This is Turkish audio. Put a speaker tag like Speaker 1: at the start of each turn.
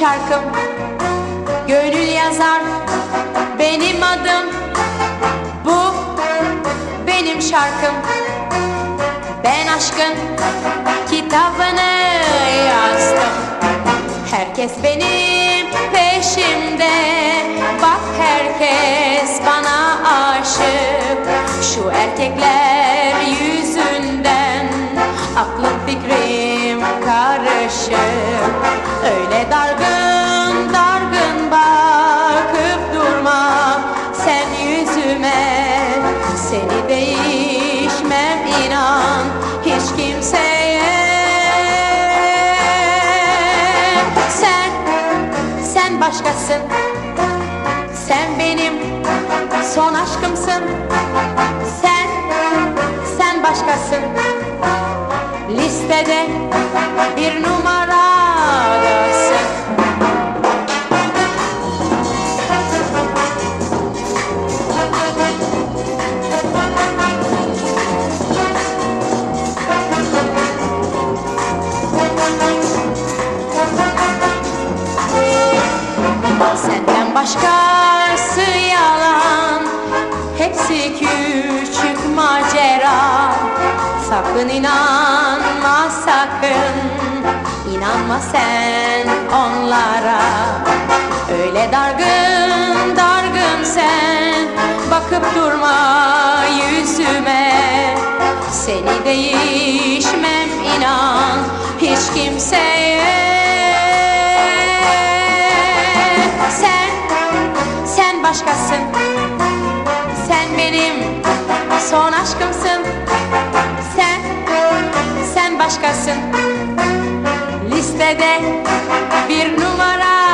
Speaker 1: şarkım. Gönül yazar benim adım. Bu benim şarkım. Ben aşkın kitabını yazdım. Herkes benim peşimde. Bak herkes bana aşık. Şu erkekler yüzünden Aklım fikrim karışık. Kimseye. Sen, sen başkasın. Sen benim son aşkımsın. Sen, sen başkasın. Listede bir numaradasın başkası yalan. Hepsi küçük macera. Sakın inanma sakın. İnanma sen onlara. Öyle dargın dargın sen. Bakıp durma yüzüme. Seni değişmem inan. Hiç kimseye Listede bir numara